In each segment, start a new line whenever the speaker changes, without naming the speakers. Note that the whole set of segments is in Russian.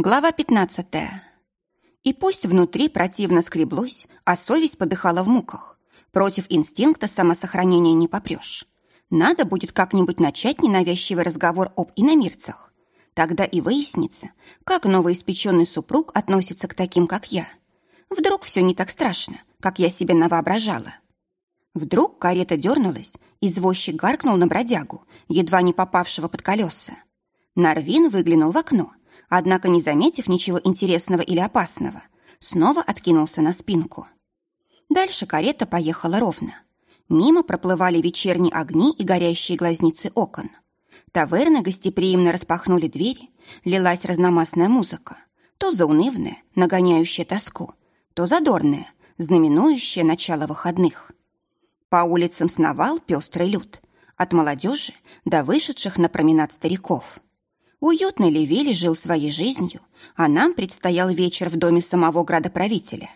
Глава 15. И пусть внутри противно скреблось, а совесть подыхала в муках. Против инстинкта самосохранения не попрешь. Надо будет как-нибудь начать ненавязчивый разговор об иномирцах. Тогда и выяснится, как новоиспеченный супруг относится к таким, как я. Вдруг все не так страшно, как я себе навоображала. Вдруг карета дернулась, извозчик гаркнул на бродягу, едва не попавшего под колеса. Нарвин выглянул в окно – однако, не заметив ничего интересного или опасного, снова откинулся на спинку. Дальше карета поехала ровно. Мимо проплывали вечерние огни и горящие глазницы окон. Таверны гостеприимно распахнули двери, лилась разномастная музыка, то заунывная, нагоняющая тоску, то задорная, знаменующая начало выходных. По улицам сновал пестрый люд, от молодежи до вышедших на променад стариков. Уютный Левели жил своей жизнью, а нам предстоял вечер в доме самого градоправителя.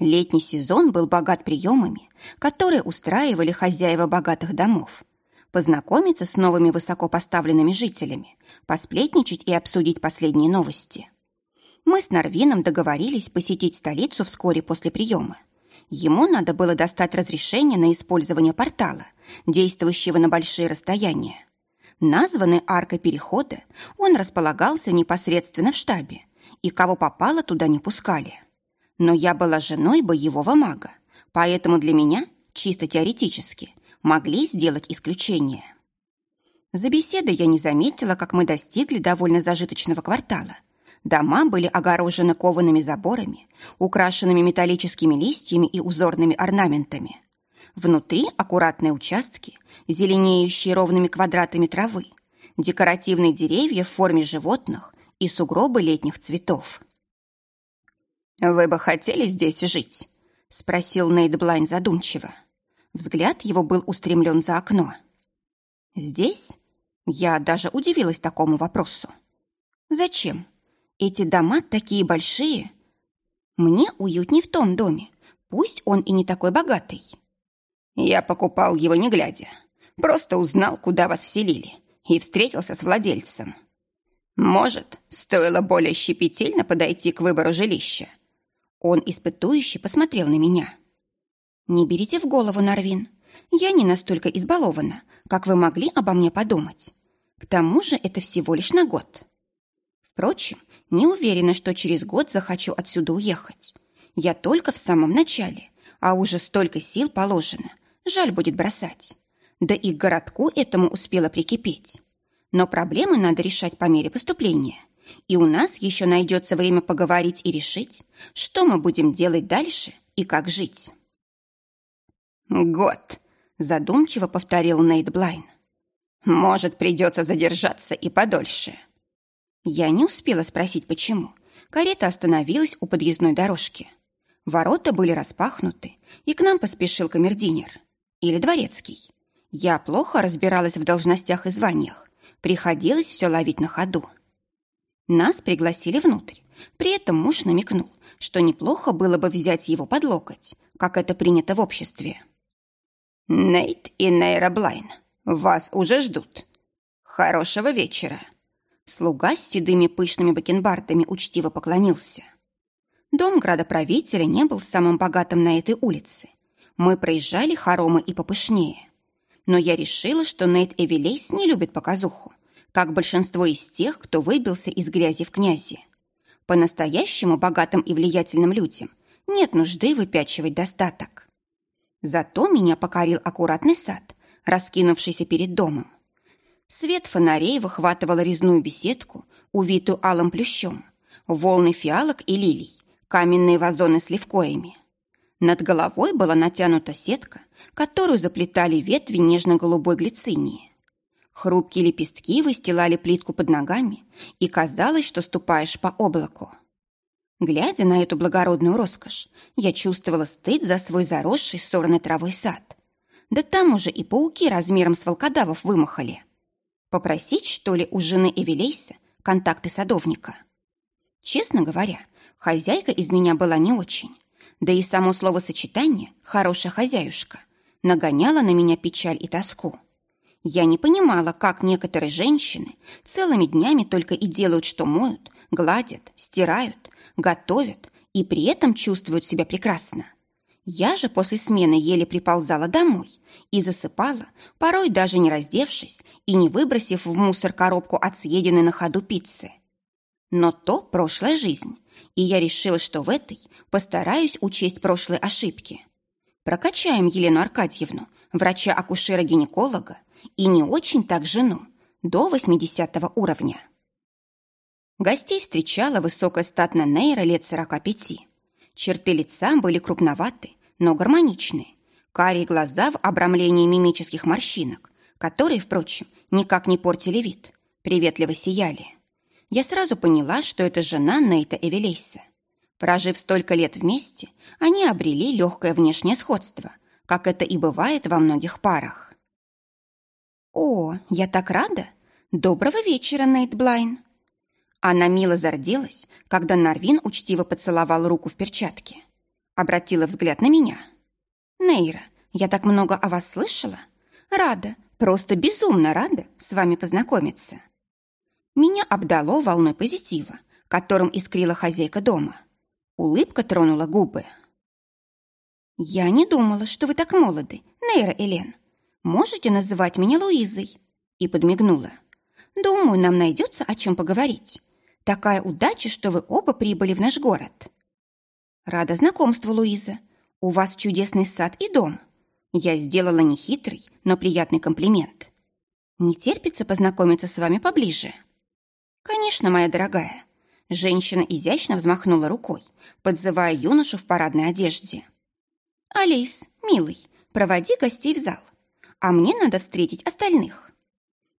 Летний сезон был богат приемами, которые устраивали хозяева богатых домов. Познакомиться с новыми высокопоставленными жителями, посплетничать и обсудить последние новости. Мы с Нарвином договорились посетить столицу вскоре после приема. Ему надо было достать разрешение на использование портала, действующего на большие расстояния. Названный аркой перехода, он располагался непосредственно в штабе, и кого попало туда не пускали. Но я была женой боевого мага, поэтому для меня, чисто теоретически, могли сделать исключение. За беседой я не заметила, как мы достигли довольно зажиточного квартала. Дома были огорожены коваными заборами, украшенными металлическими листьями и узорными орнаментами. Внутри аккуратные участки, зеленеющие ровными квадратами травы, декоративные деревья в форме животных и сугробы летних цветов. «Вы бы хотели здесь жить?» — спросил Нейт Блайн задумчиво. Взгляд его был устремлен за окно. «Здесь?» Я даже удивилась такому вопросу. «Зачем? Эти дома такие большие. Мне уютней в том доме, пусть он и не такой богатый. Я покупал его не глядя. Просто узнал, куда вас вселили, и встретился с владельцем. Может, стоило более щепетильно подойти к выбору жилища. Он испытующе посмотрел на меня. «Не берите в голову, Нарвин. Я не настолько избалована, как вы могли обо мне подумать. К тому же это всего лишь на год. Впрочем, не уверена, что через год захочу отсюда уехать. Я только в самом начале, а уже столько сил положено, Жаль будет бросать. Да и к городку этому успела прикипеть. Но проблемы надо решать по мере поступления. И у нас еще найдется время поговорить и решить, что мы будем делать дальше и как жить. «Год», — задумчиво повторил Нейт Блайн. «Может, придется задержаться и подольше». Я не успела спросить, почему. Карета остановилась у подъездной дорожки. Ворота были распахнуты, и к нам поспешил камердинер или дворецкий. Я плохо разбиралась в должностях и званиях. Приходилось все ловить на ходу. Нас пригласили внутрь. При этом муж намекнул, что неплохо было бы взять его под локоть, как это принято в обществе. «Нейт и Нейра Блайн, вас уже ждут. Хорошего вечера». Слуга с седыми пышными бакенбардами учтиво поклонился. Дом градоправителя не был самым богатым на этой улице, мы проезжали хоромы и попышнее. Но я решила, что Нейт Эвелейс не любит показуху, как большинство из тех, кто выбился из грязи в князи. По-настоящему богатым и влиятельным людям нет нужды выпячивать достаток. Зато меня покорил аккуратный сад, раскинувшийся перед домом. Свет фонарей выхватывал резную беседку, увитую алым плющом, волны фиалок и лилий, каменные вазоны с левкоями. Над головой была натянута сетка, которую заплетали ветви нежно-голубой глицинии. Хрупкие лепестки выстилали плитку под ногами, и казалось, что ступаешь по облаку. Глядя на эту благородную роскошь, я чувствовала стыд за свой заросший сорной травой сад. Да там уже и пауки размером с волкодавов вымахали. Попросить, что ли, у жены Эвелейса контакты садовника? Честно говоря, хозяйка из меня была не очень. Да и само словосочетание «хорошая хозяюшка» нагоняло на меня печаль и тоску. Я не понимала, как некоторые женщины целыми днями только и делают, что моют, гладят, стирают, готовят и при этом чувствуют себя прекрасно. Я же после смены еле приползала домой и засыпала, порой даже не раздевшись и не выбросив в мусор коробку от съеденной на ходу пиццы. Но то прошлая жизнь, и я решила, что в этой постараюсь учесть прошлые ошибки. Прокачаем Елену Аркадьевну, врача-акушера-гинеколога, и не очень так жену, до 80 уровня. Гостей встречала высокая статная Нейра лет 45. Черты лица были крупноваты, но гармоничные. Карие глаза в обрамлении мимических морщинок, которые, впрочем, никак не портили вид, приветливо сияли. Я сразу поняла, что это жена Нейта Эвелейса. Прожив столько лет вместе, они обрели легкое внешнее сходство, как это и бывает во многих парах. «О, я так рада! Доброго вечера, Нейт Блайн!» Она мило зарделась, когда Нарвин учтиво поцеловал руку в перчатке. Обратила взгляд на меня. «Нейра, я так много о вас слышала. Рада, просто безумно рада с вами познакомиться». Меня обдало волной позитива, которым искрила хозяйка дома. Улыбка тронула губы. «Я не думала, что вы так молоды, Нейра Элен. Можете называть меня Луизой?» И подмигнула. «Думаю, нам найдется о чем поговорить. Такая удача, что вы оба прибыли в наш город. Рада знакомству, Луиза. У вас чудесный сад и дом. Я сделала нехитрый, но приятный комплимент. Не терпится познакомиться с вами поближе. Конечно, моя дорогая. Женщина изящно взмахнула рукой, подзывая юношу в парадной одежде. «Алис, милый, проводи гостей в зал, а мне надо встретить остальных».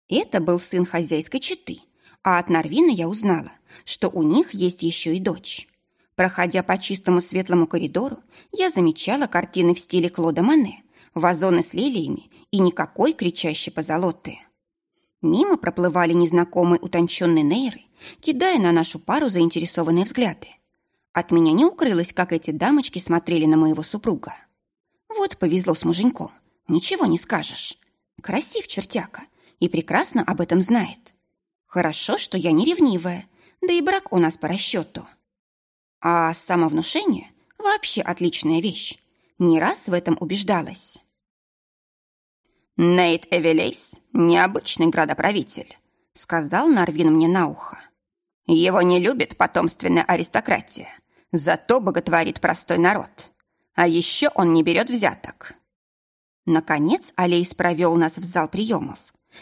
Это был сын хозяйской четы, а от Нарвина я узнала, что у них есть еще и дочь. Проходя по чистому светлому коридору, я замечала картины в стиле Клода Мане, вазоны с лилиями и никакой кричащей позолоты. Мимо проплывали незнакомые утонченные нейры, кидая на нашу пару заинтересованные взгляды. От меня не укрылось, как эти дамочки смотрели на моего супруга. Вот повезло с муженьком, ничего не скажешь. Красив чертяка и прекрасно об этом знает. Хорошо, что я не ревнивая, да и брак у нас по расчету. А самовнушение – вообще отличная вещь. Не раз в этом убеждалась.
«Нейт Эвелейс – необычный градоправитель», – сказал Нарвин мне на ухо. «Его не любит потомственная аристократия, зато боготворит простой народ. А еще он не берет взяток».
Наконец Алейс провел нас в зал приемов.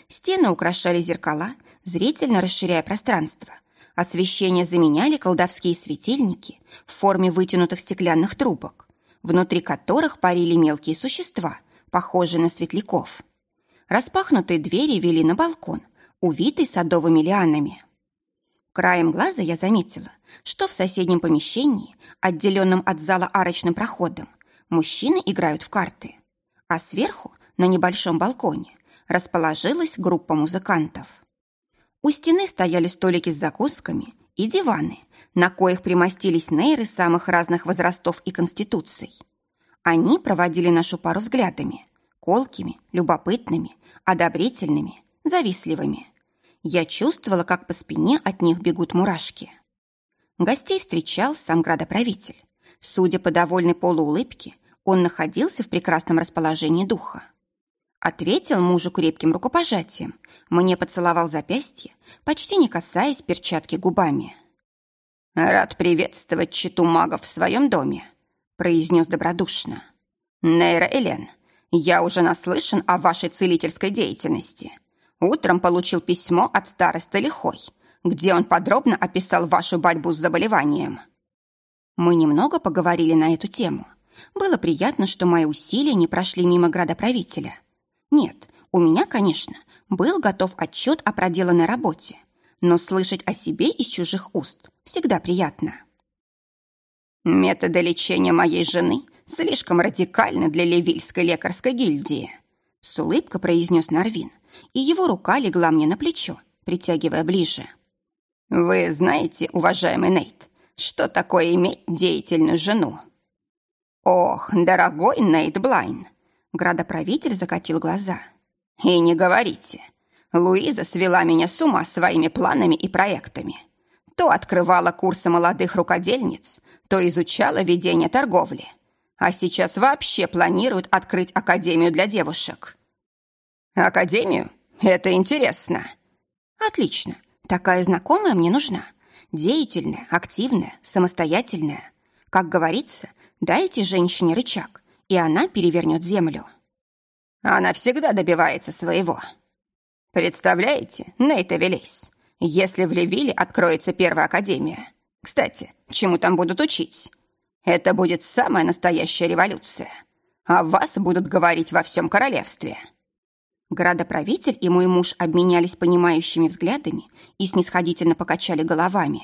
Стены украшали зеркала – зрительно расширяя пространство. Освещение заменяли колдовские светильники в форме вытянутых стеклянных трубок, внутри которых парили мелкие существа, похожие на светляков. Распахнутые двери вели на балкон, увитый садовыми лианами. Краем глаза я заметила, что в соседнем помещении, отделенном от зала арочным проходом, мужчины играют в карты, а сверху, на небольшом балконе, расположилась группа музыкантов. У стены стояли столики с закусками и диваны, на коих примостились нейры самых разных возрастов и конституций. Они проводили нашу пару взглядами, колкими, любопытными, одобрительными, завистливыми. Я чувствовала, как по спине от них бегут мурашки. Гостей встречал сам градоправитель. Судя по довольной полуулыбке, он находился в прекрасном расположении духа. Ответил мужу крепким рукопожатием. Мне поцеловал запястье, почти не касаясь перчатки губами.
«Рад приветствовать читу магов в своем доме», произнес добродушно. «Нейра Элен, я уже наслышан о вашей целительской деятельности. Утром получил письмо от староста Лихой, где он подробно описал вашу борьбу с заболеванием».
Мы немного поговорили на эту тему. Было приятно, что мои усилия не прошли мимо градоправителя. Нет, у меня, конечно, был готов отчет о проделанной работе, но слышать о себе из чужих уст всегда приятно.
«Методы лечения моей жены слишком радикальны для Левильской лекарской гильдии»,
с улыбкой произнес Нарвин, и его рука легла мне на плечо, притягивая ближе.
«Вы знаете, уважаемый Нейт, что такое иметь деятельную жену?» «Ох, дорогой Нейт Блайн, Градоправитель закатил глаза. «И не говорите. Луиза свела меня с ума своими планами и проектами. То открывала курсы молодых рукодельниц, то изучала ведение торговли. А сейчас вообще планирует открыть академию для девушек. Академию? Это интересно.
Отлично. Такая знакомая мне нужна. Деятельная, активная, самостоятельная. Как говорится, дайте женщине рычаг, и она перевернет землю.
Она всегда добивается своего. Представляете, Нейт Эвелейс, если в Левиле откроется первая академия. Кстати, чему там будут учить? Это будет самая настоящая революция. А вас будут говорить во всем королевстве.
Градоправитель и мой муж обменялись понимающими взглядами и снисходительно покачали головами.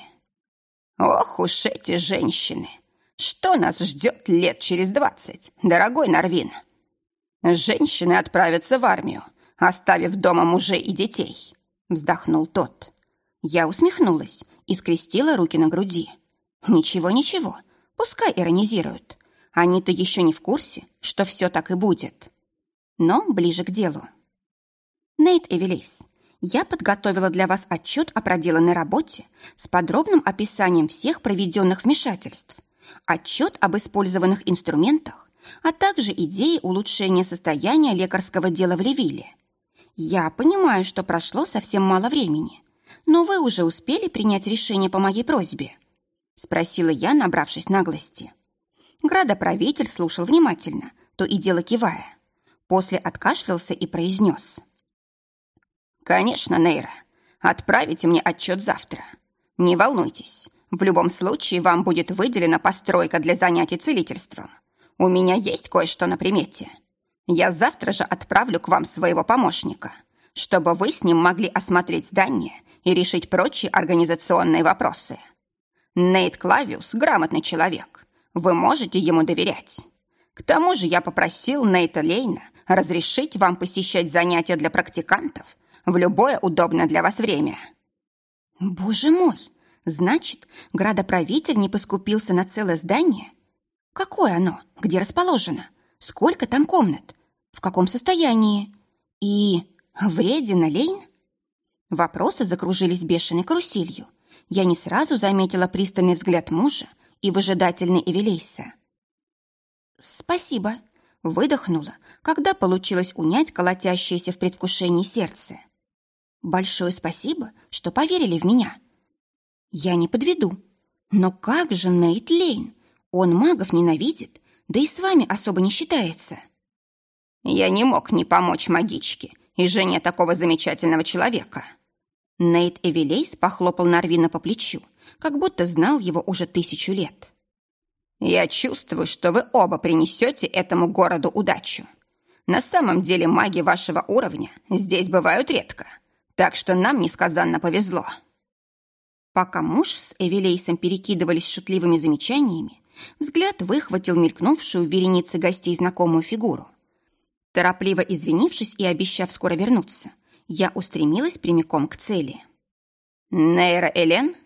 «Ох уж эти женщины! Что нас ждет лет через двадцать, дорогой Нарвин?» «Женщины отправятся в армию, оставив дома мужей и детей», — вздохнул тот.
Я усмехнулась и скрестила руки на груди. «Ничего, ничего, пускай иронизируют. Они-то еще не в курсе, что все так и будет. Но ближе к делу. Нейт Эвелис, я подготовила для вас отчет о проделанной работе с подробным описанием всех проведенных вмешательств, отчет об использованных инструментах, а также идеи улучшения состояния лекарского дела в Ревиле. Я понимаю, что прошло совсем мало времени, но вы уже успели принять решение по моей просьбе?» Спросила я, набравшись наглости. Градоправитель слушал внимательно, то и дело кивая. После откашлялся и произнес –
«Конечно, Нейра. Отправите мне отчет завтра. Не волнуйтесь, в любом случае вам будет выделена постройка для занятий целительством. У меня есть кое-что на примете. Я завтра же отправлю к вам своего помощника, чтобы вы с ним могли осмотреть здание и решить прочие организационные вопросы. Нейт Клавиус – грамотный человек. Вы можете ему доверять. К тому же я попросил Нейта Лейна разрешить вам посещать занятия для практикантов – в любое удобное для вас время».
«Боже мой! Значит, градоправитель не поскупился на целое здание? Какое оно? Где расположено? Сколько там комнат? В каком состоянии? И вредина Лейн?» Вопросы закружились бешеной каруселью. Я не сразу заметила пристальный взгляд мужа и выжидательный Эвелейса. «Спасибо», — выдохнула, когда получилось унять колотящееся в предвкушении сердце. Большое спасибо, что поверили в меня. Я не подведу. Но как же Нейт Лейн? Он магов ненавидит, да и с вами особо не считается.
Я не мог не помочь магичке и жене такого замечательного человека.
Нейт Эвелейс похлопал Нарвина по плечу, как будто знал его уже тысячу лет.
«Я чувствую, что вы оба принесете этому городу удачу. На самом деле маги вашего уровня здесь бывают редко. Так что нам несказанно повезло.
Пока муж с Эвелейсом перекидывались шутливыми замечаниями, взгляд выхватил мелькнувшую в веренице гостей знакомую фигуру. Торопливо извинившись и обещав скоро вернуться, я устремилась прямиком к цели.
«Нейра Элен?»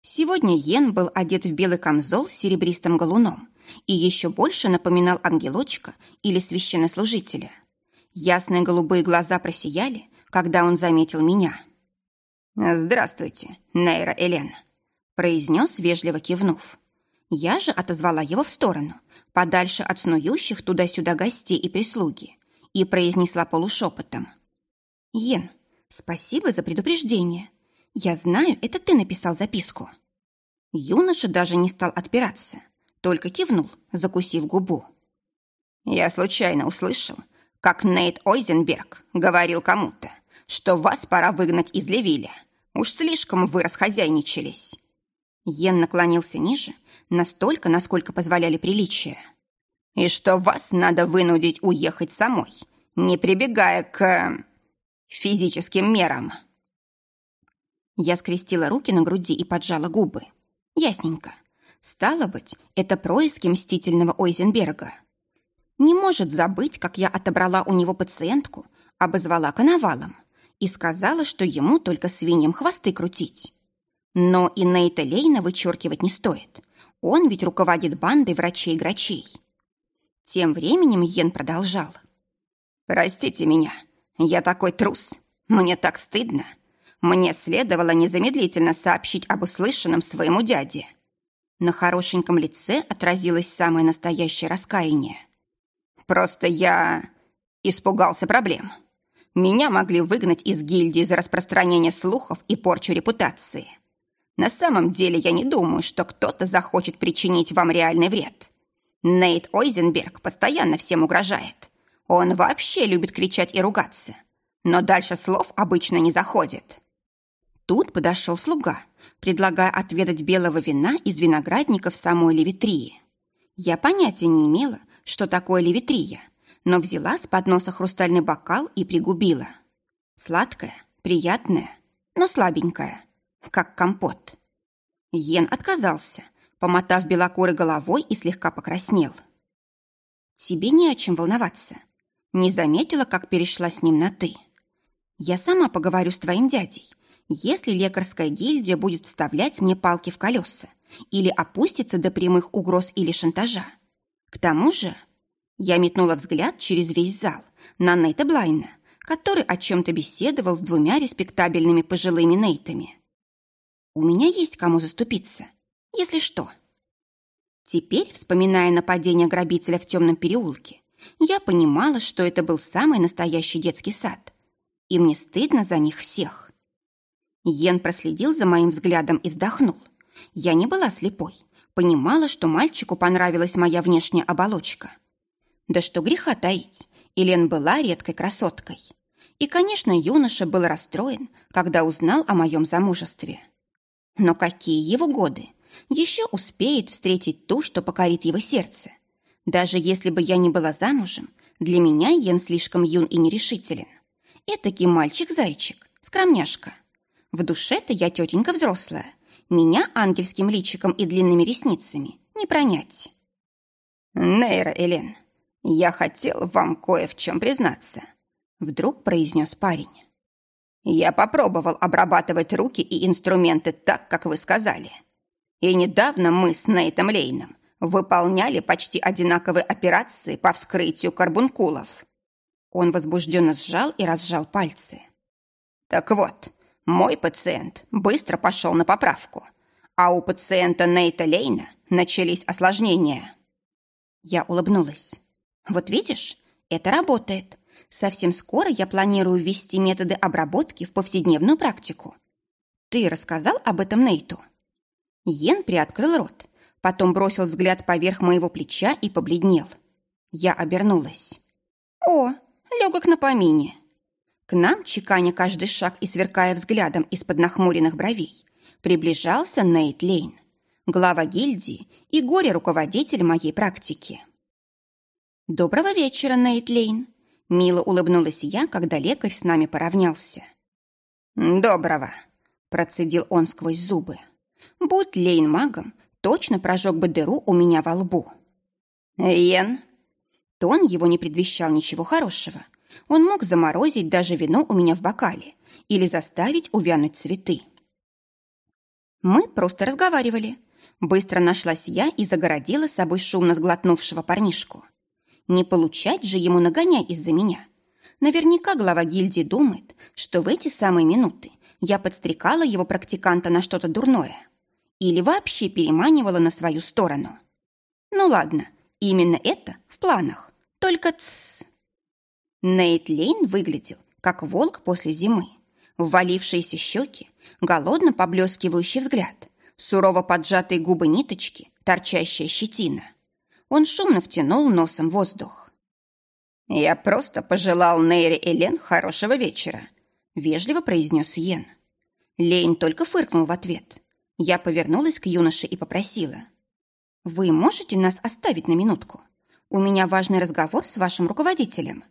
Сегодня Йен был одет в белый камзол с серебристым галуном и еще больше напоминал ангелочка или священнослужителя. Ясные голубые глаза просияли, когда он заметил меня.
«Здравствуйте, Нейра Элен», — произнес, вежливо кивнув.
Я же отозвала его в сторону, подальше от снующих туда-сюда гостей и прислуги, и произнесла полушепотом. «Йен, спасибо за предупреждение. Я знаю, это ты написал записку». Юноша даже не стал отпираться, только кивнул, закусив губу.
«Я случайно услышал, как Нейт Ойзенберг говорил кому-то, что вас пора выгнать из Левиля. Уж слишком вы расхозяйничались».
Йен наклонился ниже, настолько, насколько позволяли приличия.
«И что вас надо вынудить уехать самой, не прибегая к... физическим мерам».
Я скрестила руки на груди и поджала губы. Ясненько. Стало быть, это происки мстительного Ойзенберга не может забыть, как я отобрала у него пациентку, обозвала коновалом и сказала, что ему только свиньям хвосты крутить. Но и Нейта Лейна вычеркивать не стоит. Он ведь руководит бандой врачей-грачей. Тем временем Йен продолжал.
«Простите меня, я такой трус, мне так стыдно. Мне следовало незамедлительно сообщить об услышанном своему дяде.
На хорошеньком лице отразилось самое настоящее раскаяние.
Просто я испугался проблем. Меня могли выгнать из гильдии за распространение слухов и порчу репутации. На самом деле я не думаю, что кто-то захочет причинить вам реальный вред. Нейт Ойзенберг постоянно всем угрожает. Он вообще любит кричать и ругаться. Но дальше слов обычно не заходит.
Тут подошел слуга, предлагая отведать белого вина из виноградников самой Левитрии. Я понятия не имела, что такое Левитрия, но взяла с подноса хрустальный бокал и пригубила. Сладкая, приятная, но слабенькая, как компот. Йен отказался, помотав белокурой головой и слегка покраснел. «Тебе не о чем волноваться. Не заметила, как перешла с ним на «ты». Я сама поговорю с твоим дядей, если лекарская гильдия будет вставлять мне палки в колеса или опустится до прямых угроз или шантажа. К тому же я метнула взгляд через весь зал на Нейта Блайна, который о чем-то беседовал с двумя респектабельными пожилыми Нейтами. У меня есть кому заступиться, если что. Теперь, вспоминая нападение грабителя в темном переулке, я понимала, что это был самый настоящий детский сад, и мне стыдно за них всех. Йен проследил за моим взглядом и вздохнул. Я не была слепой, понимала, что мальчику понравилась моя внешняя оболочка. Да что греха таить, Елен была редкой красоткой. И, конечно, юноша был расстроен, когда узнал о моем замужестве. Но какие его годы? Еще успеет встретить ту, что покорит его сердце. Даже если бы я не была замужем, для меня Йен слишком юн и нерешителен. Этакий мальчик-зайчик, скромняшка. В душе-то я тетенька взрослая. Меня ангельским личиком и длинными ресницами не пронять.
Нейра Элен, я хотел вам кое в чем признаться. Вдруг произнес парень. Я попробовал обрабатывать руки и инструменты так, как вы сказали. И недавно мы с Нейтом Лейном выполняли почти одинаковые операции по вскрытию карбункулов.
Он возбужденно сжал и разжал пальцы.
Так вот, мой пациент быстро пошел на поправку, а у пациента Нейта Лейна начались осложнения.
Я улыбнулась. Вот видишь, это работает. Совсем скоро я планирую ввести методы обработки в повседневную практику. Ты рассказал об этом Нейту? Йен приоткрыл рот, потом бросил взгляд поверх моего плеча и побледнел. Я обернулась. «О, легок на помине!» К нам, чеканя каждый шаг и сверкая взглядом из-под нахмуренных бровей, приближался Нейт Лейн, глава гильдии и горе-руководитель моей практики. «Доброго вечера, Нейт Лейн!» Мило улыбнулась я, когда лекарь с нами поравнялся.
«Доброго!» – процедил он сквозь зубы.
Будь Лейн магом, точно прожег бы дыру у меня во лбу.
«Йен?»
Тон его не предвещал ничего хорошего. Он мог заморозить даже вино у меня в бокале или заставить увянуть цветы. Мы просто разговаривали. Быстро нашлась я и загородила собой шумно сглотнувшего парнишку. Не получать же ему нагоняй из-за меня. Наверняка глава гильдии думает, что в эти самые минуты я подстрекала его практиканта на что-то дурное или вообще переманивала на свою сторону. Ну ладно, именно это в планах. Только тссс. Нейт Лейн выглядел, как волк после зимы. Ввалившиеся щеки, голодно поблескивающий взгляд, сурово поджатые губы ниточки, торчащая щетина. Он шумно втянул носом воздух.
«Я просто пожелал Нейре Элен хорошего вечера», —
вежливо произнес Йен. Лейн только фыркнул в ответ. Я повернулась к юноше и попросила. «Вы можете нас оставить на минутку? У меня важный разговор с вашим руководителем».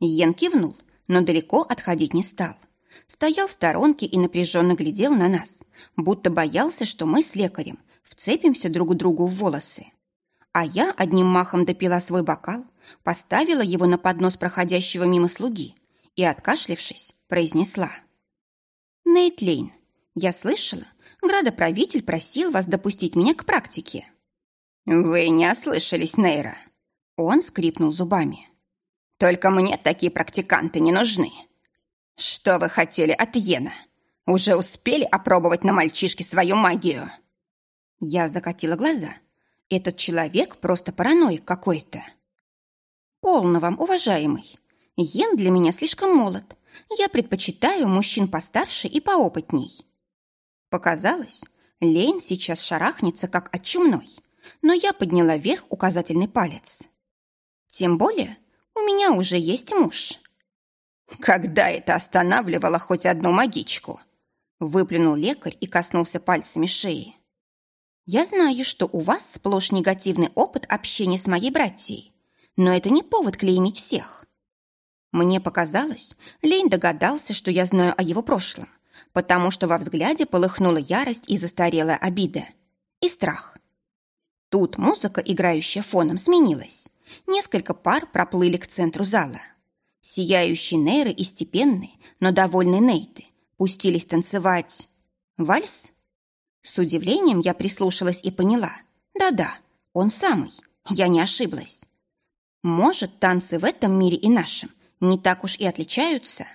Йен кивнул, но далеко отходить не стал. Стоял в сторонке и напряженно глядел на нас, будто боялся, что мы с лекарем вцепимся друг другу в волосы. А я одним махом допила свой бокал, поставила его на поднос проходящего мимо слуги и, откашлившись, произнесла. «Нейт Лейн, я слышала, градоправитель просил вас допустить меня к практике».
«Вы не ослышались, Нейра».
Он скрипнул зубами.
«Только мне такие практиканты не нужны. Что вы хотели от Йена? Уже успели опробовать на мальчишке свою магию?»
Я закатила глаза. Этот человек просто параноик какой-то. «Полно вам, уважаемый. Йен для меня слишком молод. Я предпочитаю мужчин постарше и поопытней». Показалось, Лейн сейчас шарахнется, как от чумной, но я подняла вверх указательный палец. Тем более у меня уже есть муж.
Когда это останавливало хоть одну магичку? Выплюнул лекарь и коснулся пальцами шеи.
Я знаю, что у вас сплошь негативный опыт общения с моей братьей, но это не повод клеймить всех. Мне показалось, Лень догадался, что я знаю о его прошлом, потому что во взгляде полыхнула ярость и застарелая обида. И страх. Тут музыка, играющая фоном, сменилась. Несколько пар проплыли к центру зала. Сияющие нейры и степенные, но довольные нейты пустились танцевать. Вальс? С удивлением я прислушалась и поняла. Да-да, он самый. Я не ошиблась. Может, танцы в этом мире и нашем не так уж и отличаются?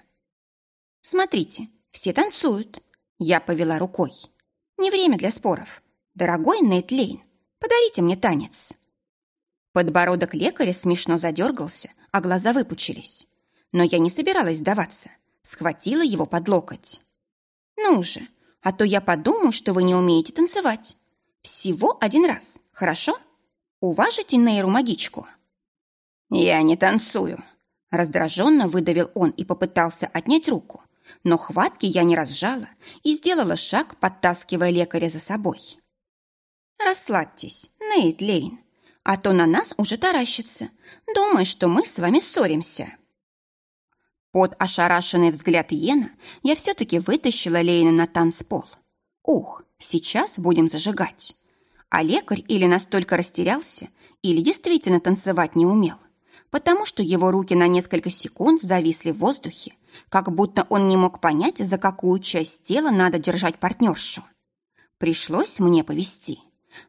Смотрите, все танцуют. Я повела рукой. Не время для споров. Дорогой Нейт Лейн, подарите мне танец. Подбородок лекаря смешно задергался, а глаза выпучились. Но я не собиралась сдаваться. Схватила его под локоть. «Ну же, а то я подумаю, что вы не умеете танцевать. Всего один раз, хорошо? Уважите Нейру магичку».
«Я не танцую», — раздраженно выдавил он и попытался отнять руку, но хватки я не разжала и сделала шаг, подтаскивая лекаря за собой.
«Расслабьтесь, Нейт Лейн, а то на нас уже таращится, думая, что мы с вами ссоримся». Под ошарашенный взгляд Йена я все-таки вытащила Лейна на танцпол. Ух, сейчас будем зажигать. А лекарь или настолько растерялся, или действительно танцевать не умел, потому что его руки на несколько секунд зависли в воздухе, как будто он не мог понять, за какую часть тела надо держать партнершу. Пришлось мне повести.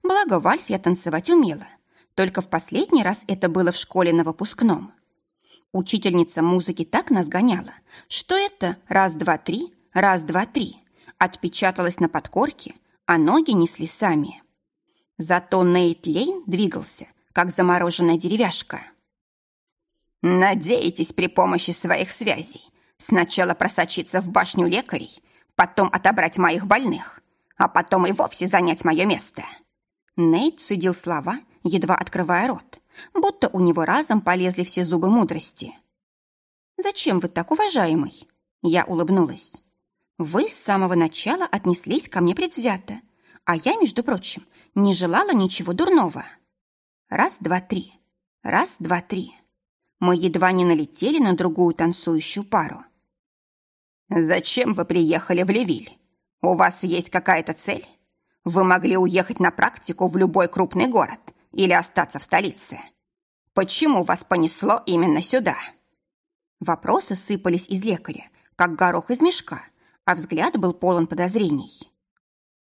Благо, вальс я танцевать умела. Только в последний раз это было в школе на выпускном. Учительница музыки так нас гоняла, что это раз-два-три, раз-два-три отпечаталось на подкорке, а ноги несли сами. Зато Нейт Лейн двигался, как замороженная деревяшка.
«Надеетесь при помощи своих связей сначала просочиться в башню лекарей, потом отобрать моих больных, а потом и вовсе занять мое место?»
Нейт судил слова, едва открывая рот, будто у него разом полезли все зубы мудрости. «Зачем вы так, уважаемый?» Я улыбнулась. «Вы с самого начала отнеслись ко мне предвзято, а я, между прочим, не желала ничего дурного. Раз, два, три. Раз, два, три. Мы едва не налетели на другую танцующую пару.
«Зачем вы приехали в Левиль? У вас есть какая-то цель? Вы могли уехать на практику в любой крупный город или остаться в столице. Почему вас понесло именно сюда?»
Вопросы сыпались из лекаря, как горох из мешка, а взгляд был полон подозрений.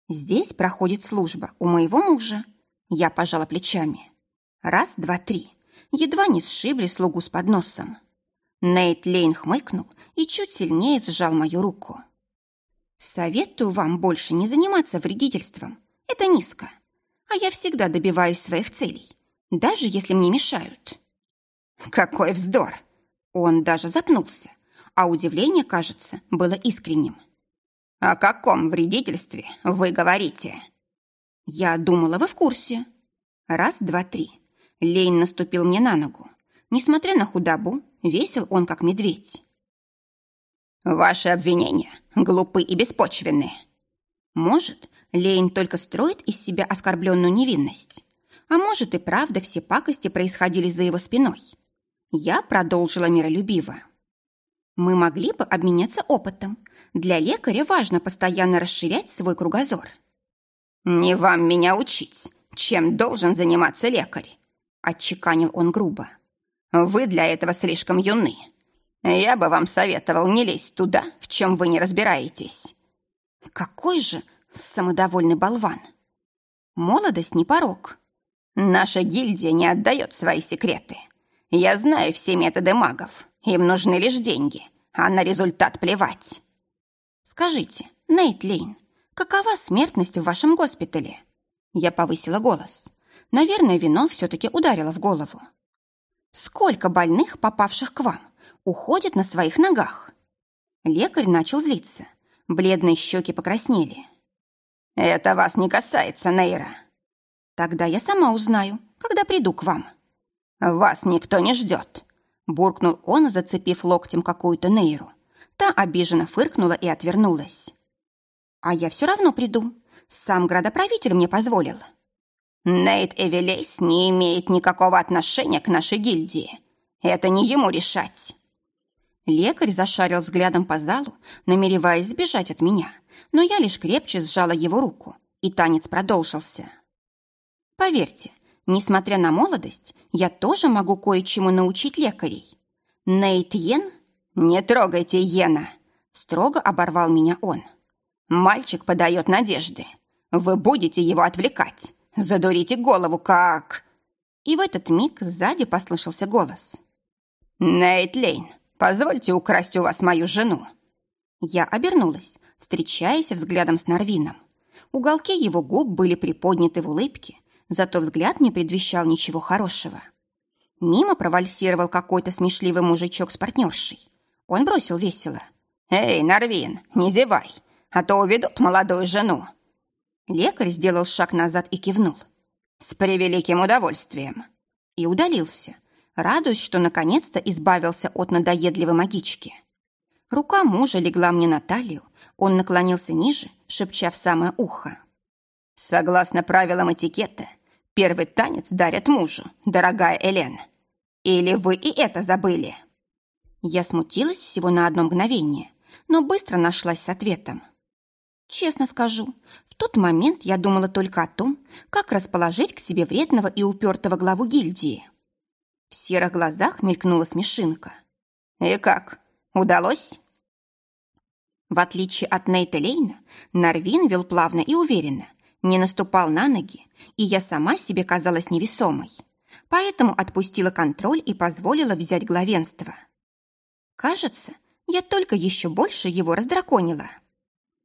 «Здесь проходит служба у моего мужа». Я пожала плечами. Раз, два, три. Едва не сшибли слугу с подносом. Нейт Лейн хмыкнул и чуть сильнее сжал мою руку. «Советую вам больше не заниматься вредительством. Это низко а я всегда добиваюсь своих целей, даже если мне мешают.
Какой вздор!
Он даже запнулся, а удивление, кажется, было искренним.
О каком вредительстве вы говорите?
Я думала, вы в курсе. Раз, два, три. Лейн наступил мне на ногу. Несмотря на худобу, весел он, как медведь.
Ваши обвинения глупы и беспочвенны.
Может, Лейн только строит из себя оскорбленную невинность. А может и правда все пакости происходили за его спиной. Я продолжила миролюбиво. Мы могли бы обменяться опытом. Для лекаря важно постоянно расширять свой кругозор.
«Не вам меня учить, чем должен заниматься лекарь», — отчеканил он грубо. «Вы для этого слишком юны. Я бы вам советовал не лезть туда, в чем вы не разбираетесь».
«Какой же Самодовольный болван. Молодость не порог.
Наша гильдия не отдает свои секреты. Я знаю все методы магов. Им нужны лишь деньги, а на результат плевать.
Скажите, Нейт Лейн, какова смертность в вашем госпитале?» Я повысила голос. Наверное, вино все-таки ударило в голову. «Сколько больных, попавших к вам, уходит на своих ногах?» Лекарь начал злиться. Бледные щеки покраснели.
«Это вас не касается, Нейра».
«Тогда я сама узнаю, когда приду к вам».
«Вас никто не ждет», — буркнул он, зацепив локтем какую-то Нейру.
Та обиженно фыркнула и отвернулась. «А я все равно приду. Сам градоправитель мне позволил».
«Нейт Эвелейс не имеет никакого отношения к нашей гильдии. Это не ему решать».
Лекарь зашарил взглядом по залу, намереваясь сбежать от меня, но я лишь крепче сжала его руку, и танец продолжился. Поверьте, несмотря на молодость, я тоже могу кое-чему научить лекарей. Нейт Йен?
Не трогайте Йена!
Строго оборвал меня он.
Мальчик подает надежды. Вы будете его отвлекать. Задурите голову, как...
И в этот миг сзади послышался голос.
«Нейт Лейн, Позвольте украсть у вас мою жену».
Я обернулась, встречаясь взглядом с Нарвином. Уголки его губ были приподняты в улыбке, зато взгляд не предвещал ничего хорошего. Мимо провальсировал какой-то смешливый мужичок с партнершей. Он бросил весело.
«Эй, Нарвин, не зевай, а то уведут молодую жену».
Лекарь сделал шаг назад и кивнул.
«С превеликим удовольствием».
И удалился, радуясь, что наконец-то избавился от надоедливой магички. Рука мужа легла мне на талию, он наклонился ниже, шепча в самое ухо.
«Согласно правилам этикета, первый танец дарят мужу, дорогая Элен. Или вы и это забыли?»
Я смутилась всего на одно мгновение, но быстро нашлась с ответом. Честно скажу, тот момент я думала только о том, как расположить к себе вредного и упертого главу гильдии. В серых глазах мелькнула смешинка.
«И как? Удалось?»
В отличие от Нейта Лейна, Нарвин вел плавно и уверенно, не наступал на ноги, и я сама себе казалась невесомой. Поэтому отпустила контроль и позволила взять главенство. Кажется, я только еще больше его раздраконила.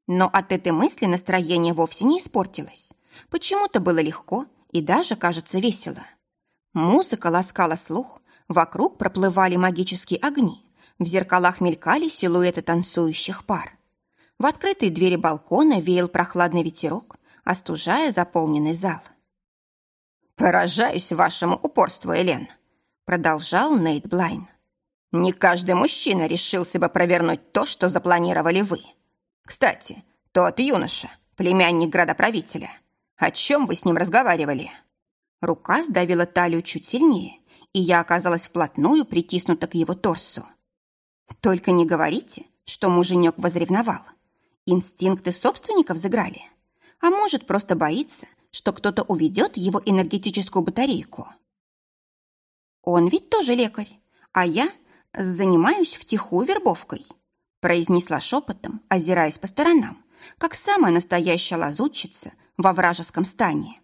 Но от этой мысли настроение вовсе не испортилось. Почему-то было легко и даже, кажется, весело. Музыка ласкала слух, вокруг проплывали магические огни, в зеркалах мелькали силуэты танцующих пар. В открытые двери балкона веял прохладный ветерок, остужая заполненный зал.
«Поражаюсь вашему упорству, Элен», — продолжал Нейт Блайн. «Не каждый мужчина решился бы провернуть то, что запланировали вы. Кстати, тот юноша, племянник градоправителя, о чем вы с ним разговаривали?»
Рука сдавила талию чуть сильнее, и я оказалась вплотную притиснута к его торсу. Только не говорите, что муженек возревновал. Инстинкты собственников заграли. А может, просто боится, что кто-то уведет его энергетическую батарейку. Он ведь тоже лекарь, а я занимаюсь втихую вербовкой, произнесла шепотом, озираясь по сторонам, как самая настоящая лазутчица во вражеском стане.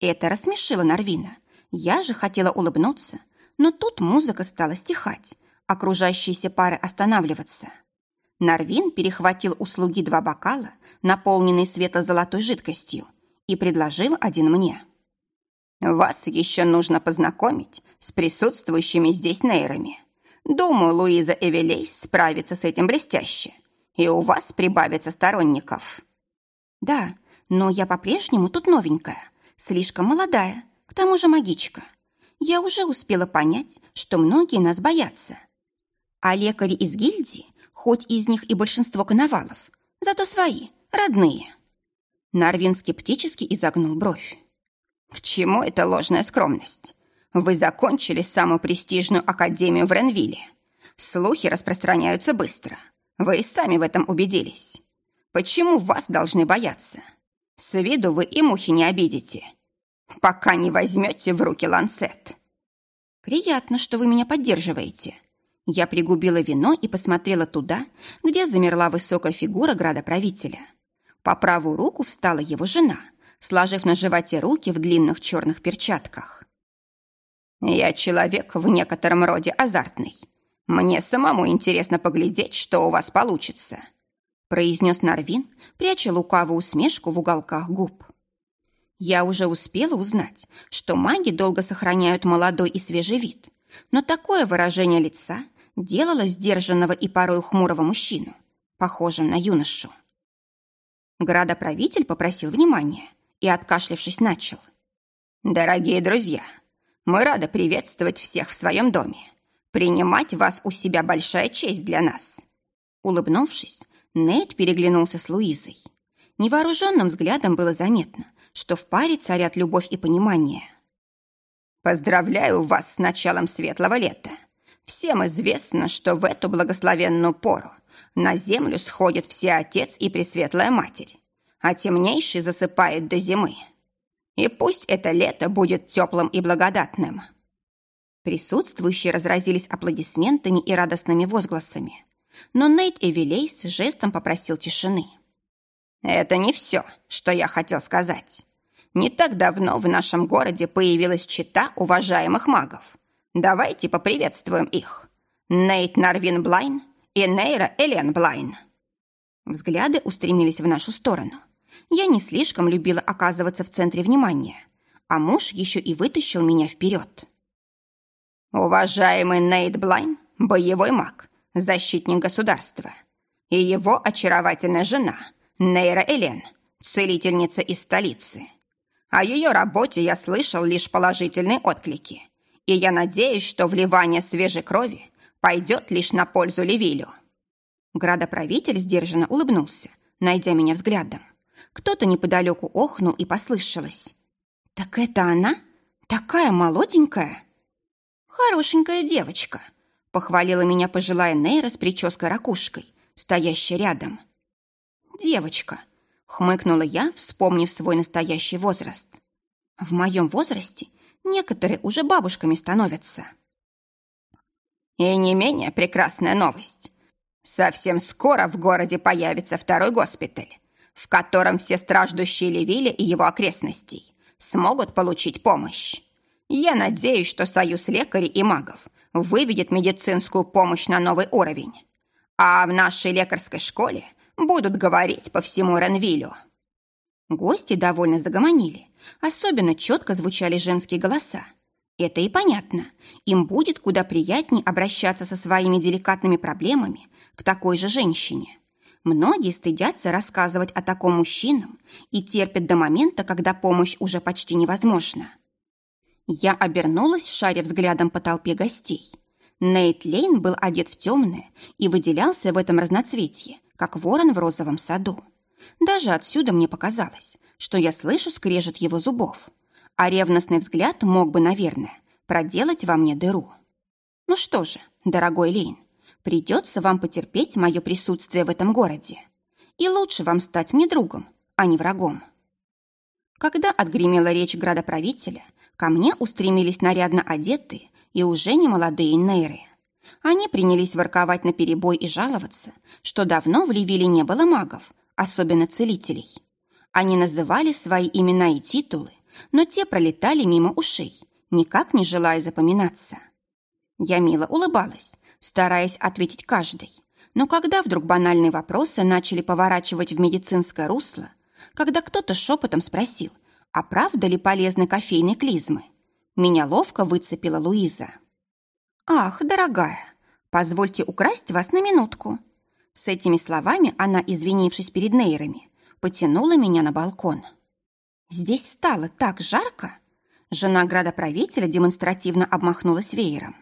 Это рассмешило Нарвина. Я же хотела улыбнуться, но тут музыка стала стихать, окружающиеся пары останавливаться. Нарвин перехватил у слуги два бокала, наполненные светло-золотой жидкостью, и предложил один мне.
«Вас еще нужно познакомить с присутствующими здесь нейрами. Думаю, Луиза Эвелейс справится с этим блестяще, и у вас прибавится сторонников».
«Да, но я по-прежнему тут новенькая, слишком молодая, к тому же магичка. Я уже успела понять, что многие нас боятся. А лекари из гильдии, хоть из них и большинство коновалов, зато свои, родные. Нарвин скептически изогнул бровь.
«К чему эта ложная скромность? Вы закончили самую престижную академию в Ренвилле. Слухи распространяются быстро. Вы и сами в этом убедились. Почему вас должны бояться?» С виду вы и мухи не обидите, пока не возьмете в руки ланцет.
Приятно, что вы меня поддерживаете. Я пригубила вино и посмотрела туда, где замерла высокая фигура градоправителя. По правую руку встала его жена, сложив на животе руки в длинных черных перчатках.
«Я человек в некотором роде азартный. Мне самому интересно поглядеть, что у вас получится.
произнес Нарвин, пряча лукавую усмешку в уголках губ. Я уже успела узнать, что маги долго сохраняют молодой и свежий вид, но такое выражение лица делало сдержанного и порой хмурого мужчину, похожим на юношу. Градоправитель попросил внимания и, откашлившись, начал. «Дорогие друзья, мы рады приветствовать всех в своем доме. Принимать вас у себя большая честь для нас». Улыбнувшись, Нейт переглянулся с Луизой. Невооруженным взглядом было заметно, что в паре царят любовь и понимание. «Поздравляю вас с началом светлого лета. Всем известно, что в эту благословенную пору на землю сходят все Отец и Пресветлая Матерь, а темнейший засыпает до зимы. И пусть это лето будет теплым и благодатным. Присутствующие разразились аплодисментами и радостными возгласами. Но Нейт Эвелейс жестом попросил тишины. «Это не все, что я хотел сказать. Не так давно в нашем городе появилась чета уважаемых магов. Давайте поприветствуем их. Нейт Нарвин Блайн и Нейра Элен Блайн. Взгляды устремились в нашу сторону. Я не слишком любила оказываться в центре внимания, а муж еще и вытащил меня вперед. Уважаемый Нейт Блайн – боевой маг, защитник государства, и его очаровательная жена Нейра Элен, целительница из столицы. О ее работе я слышал лишь положительные отклики, и я надеюсь, что вливание свежей крови пойдет лишь на пользу Левилю». Градоправитель сдержанно улыбнулся, найдя меня взглядом. Кто-то неподалеку охнул и послышалось. «Так это она? Такая молоденькая?» «Хорошенькая девочка», — похвалила меня пожилая Нейра с прической-ракушкой, стоящая рядом. «Девочка», — хмыкнула я, вспомнив свой настоящий возраст. «В моем возрасте некоторые уже бабушками становятся». И не менее прекрасная новость. Совсем скоро в городе появится второй госпиталь, в котором все страждущие Левиля и его окрестностей смогут получить помощь. Я надеюсь, что союз лекарей и магов выведет медицинскую помощь на новый уровень. А в нашей лекарской школе будут говорить по всему Ренвилю. Гости довольно загомонили. Особенно четко звучали женские голоса. Это и понятно. Им будет куда приятнее обращаться со своими деликатными проблемами к такой же женщине. Многие стыдятся рассказывать о таком мужчинам и терпят до момента, когда помощь уже почти невозможна. Я обернулась, шаря взглядом по толпе гостей. Нейт Лейн был одет в темное и выделялся в этом разноцветье, как ворон в розовом саду. Даже отсюда мне показалось, что я слышу скрежет его зубов а ревностный взгляд мог бы, наверное, проделать во мне дыру. Ну что же, дорогой Лейн, придется вам потерпеть мое присутствие в этом городе. И лучше вам стать мне другом, а не врагом. Когда отгремела речь градоправителя, ко мне устремились нарядно одетые и уже не молодые нейры. Они принялись ворковать на перебой и жаловаться, что давно в Ливиле не было магов, особенно целителей. Они называли свои имена и титулы, но те пролетали мимо ушей, никак не желая запоминаться. Я мило улыбалась, стараясь ответить каждой. Но когда вдруг банальные вопросы начали поворачивать в медицинское русло, когда кто-то шепотом спросил, а правда ли полезны кофейные клизмы, меня ловко выцепила Луиза. «Ах, дорогая, позвольте украсть вас на минутку». С этими словами она, извинившись перед нейрами, потянула меня на балкон. Здесь стало так жарко. Жена градоправителя демонстративно обмахнулась веером.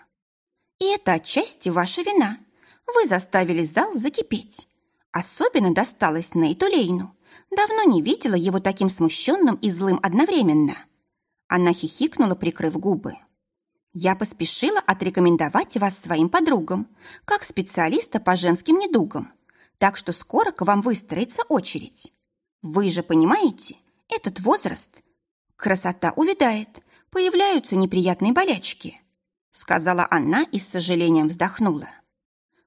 И это отчасти ваша вина. Вы заставили зал закипеть. Особенно досталось Нейту Лейну. Давно не видела его таким смущенным и злым одновременно. Она хихикнула, прикрыв губы. Я поспешила отрекомендовать вас своим подругам, как специалиста по женским недугам, так что скоро к вам выстроится очередь. Вы же понимаете, этот возраст. Красота увядает, появляются неприятные болячки», сказала она и с сожалением вздохнула.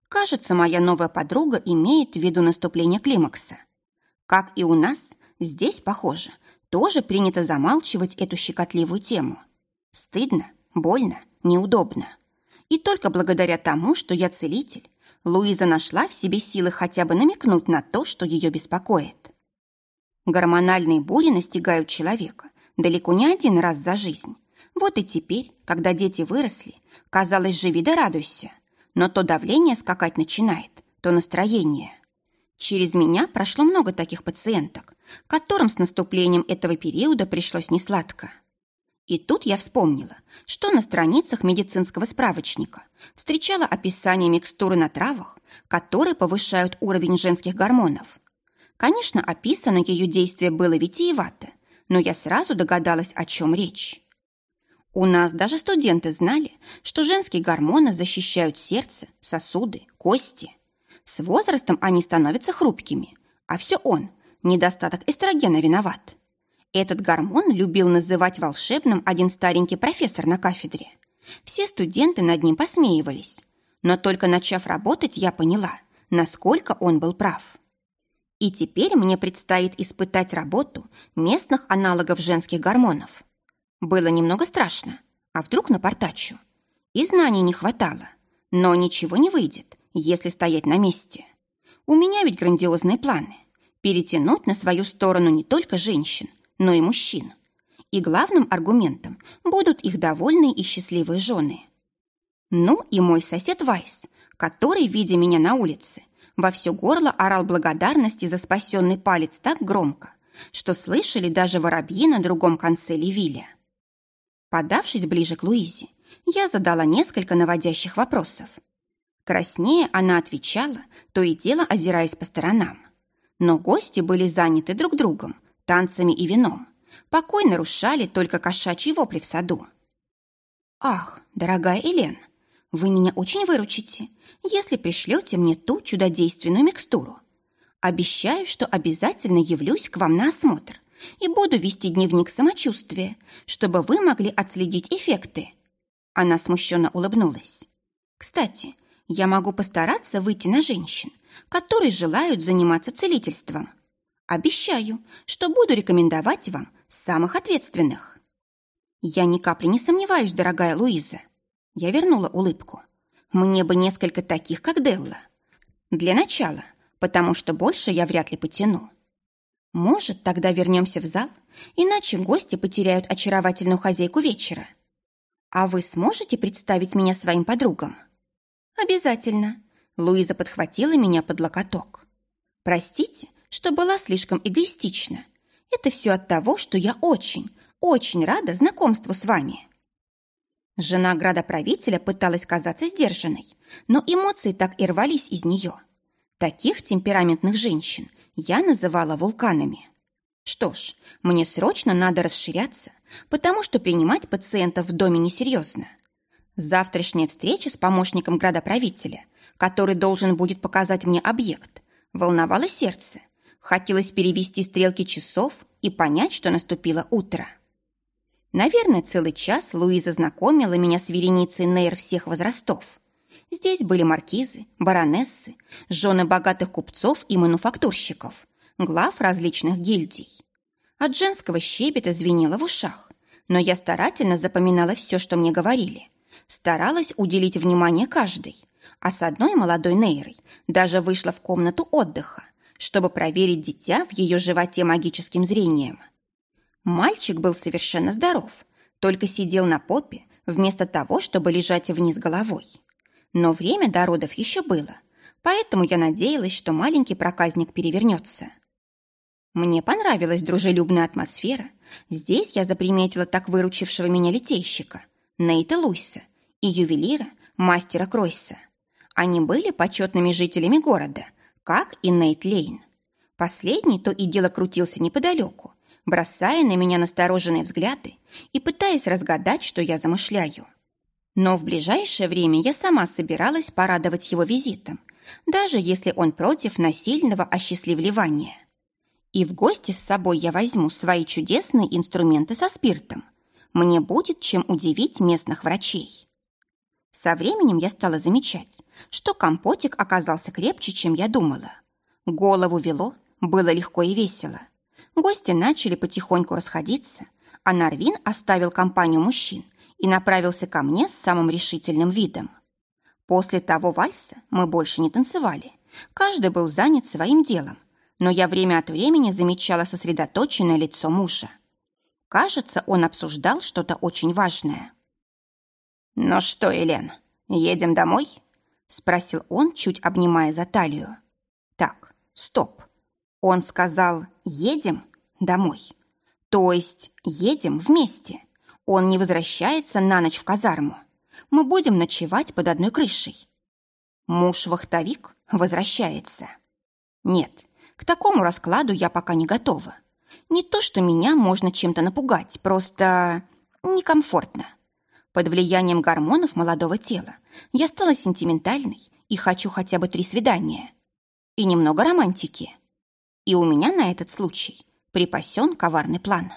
«Кажется, моя новая подруга имеет в виду наступление климакса. Как и у нас, здесь, похоже, тоже принято замалчивать эту щекотливую тему. Стыдно, больно, неудобно. И только благодаря тому, что я целитель, Луиза нашла в себе силы хотя бы намекнуть на то, что ее беспокоит. Гормональные бури настигают человека далеко не один раз за жизнь. Вот и теперь, когда дети выросли, казалось, живи да радуйся. Но то давление скакать начинает, то настроение. Через меня прошло много таких пациенток, которым с наступлением этого периода пришлось несладко. И тут я вспомнила, что на страницах медицинского справочника встречала описание микстуры на травах, которые повышают уровень женских гормонов. Конечно, описано ее действие было витиевато, но я сразу догадалась, о чем речь. У нас даже студенты знали, что женские гормоны защищают сердце, сосуды, кости. С возрастом они становятся хрупкими, а все он, недостаток эстрогена, виноват. Этот гормон любил называть волшебным один старенький профессор на кафедре. Все студенты над ним посмеивались. Но только начав работать, я поняла, насколько он был прав. И теперь мне предстоит испытать работу местных аналогов женских гормонов. Было немного страшно, а вдруг напортачу. И знаний не хватало, но ничего не выйдет, если стоять на месте. У меня ведь грандиозные планы – перетянуть на свою сторону не только женщин, но и мужчин. И главным аргументом будут их довольные и счастливые жены. Ну и мой сосед Вайс, который, видя меня на улице, во все горло орал благодарности за спасенный палец так громко, что слышали даже воробьи на другом конце Левиля. Подавшись ближе к Луизе, я задала несколько наводящих вопросов. Краснее она отвечала, то и дело озираясь по сторонам. Но гости были заняты друг другом, танцами и вином. Покой нарушали только кошачьи вопли в саду. «Ах, дорогая Элен, вы меня очень выручите, если пришлете мне ту чудодейственную микстуру. Обещаю, что обязательно явлюсь к вам на осмотр и буду вести дневник самочувствия, чтобы вы могли отследить эффекты». Она смущенно улыбнулась. «Кстати, я могу постараться выйти на женщин, которые желают заниматься целительством. Обещаю, что буду рекомендовать вам самых ответственных. Я ни капли не сомневаюсь, дорогая Луиза. Я вернула улыбку. Мне бы несколько таких, как Делла. Для начала, потому что больше я вряд ли потяну. Может, тогда вернемся в зал, иначе гости потеряют очаровательную хозяйку вечера. А вы сможете представить меня своим подругам? Обязательно. Луиза подхватила меня под локоток. Простите, что была слишком эгоистична. Это все от того, что я очень, очень рада знакомству с вами. Жена градоправителя пыталась казаться сдержанной, но эмоции так и рвались из нее. Таких темпераментных женщин я называла вулканами. Что ж, мне срочно надо расширяться, потому что принимать пациентов в доме несерьезно. Завтрашняя встреча с помощником градоправителя, который должен будет показать мне объект, волновало сердце, Хотелось перевести стрелки часов и понять, что наступило утро. Наверное, целый час Луиза знакомила меня с вереницей нейр всех возрастов. Здесь были маркизы, баронессы, жены богатых купцов и мануфактурщиков, глав различных гильдий. От женского щебета звенело в ушах, но я старательно запоминала все, что мне говорили. Старалась уделить внимание каждой, а с одной молодой нейрой даже вышла в комнату отдыха, чтобы проверить дитя в ее животе магическим зрением. Мальчик был совершенно здоров, только сидел на попе, вместо того, чтобы лежать вниз головой. Но время до родов еще было, поэтому я надеялась, что маленький проказник перевернется. Мне понравилась дружелюбная атмосфера. Здесь я заприметила так выручившего меня литейщика, Нейта Луйса и ювелира, мастера Кройса. Они были почетными жителями города – как и Нейт Лейн. Последний то и дело крутился неподалеку, бросая на меня настороженные взгляды и пытаясь разгадать, что я замышляю. Но в ближайшее время я сама собиралась порадовать его визитом, даже если он против насильного осчастливливания. И в гости с собой я возьму свои чудесные инструменты со спиртом. Мне будет чем удивить местных врачей. Со временем я стала замечать, что компотик оказался крепче, чем я думала. Голову вело, было легко и весело. Гости начали потихоньку расходиться, а Нарвин оставил компанию мужчин и направился ко мне с самым решительным видом. После того вальса мы больше не танцевали. Каждый был занят своим делом, но я время от времени замечала сосредоточенное лицо мужа. Кажется, он обсуждал что-то очень важное.
«Ну что, Елен, едем домой?» — спросил он, чуть обнимая за талию.
«Так, стоп. Он сказал «едем домой». То есть едем вместе. Он не возвращается на ночь в казарму. Мы будем ночевать под одной крышей. Муж-вахтовик возвращается. Нет, к такому раскладу я пока не готова. Не то, что меня можно чем-то напугать, просто некомфортно. Под влиянием гормонов молодого тела я стала сентиментальной и хочу хотя бы три свидания. И немного романтики. И у меня на этот случай припасен коварный план.